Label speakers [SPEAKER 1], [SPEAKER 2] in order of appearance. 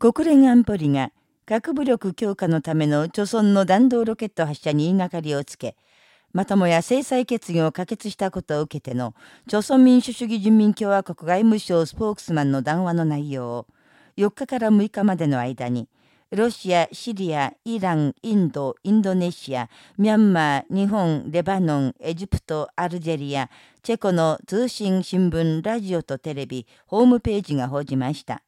[SPEAKER 1] 国連安保理が核武力強化のための貯村の弾道ロケット発射に言いがかりをつけ、またもや制裁決議を可決したことを受けての、朝村民主主義人民共和国外務省スポークスマンの談話の内容を、4日から6日までの間に、ロシア、シリア、イラン、インド、インドネシア、ミャンマー、日本、レバノン、エジプト、アルジェリア、チェコの通信、新聞、ラジオとテレビ、ホームページが報じました。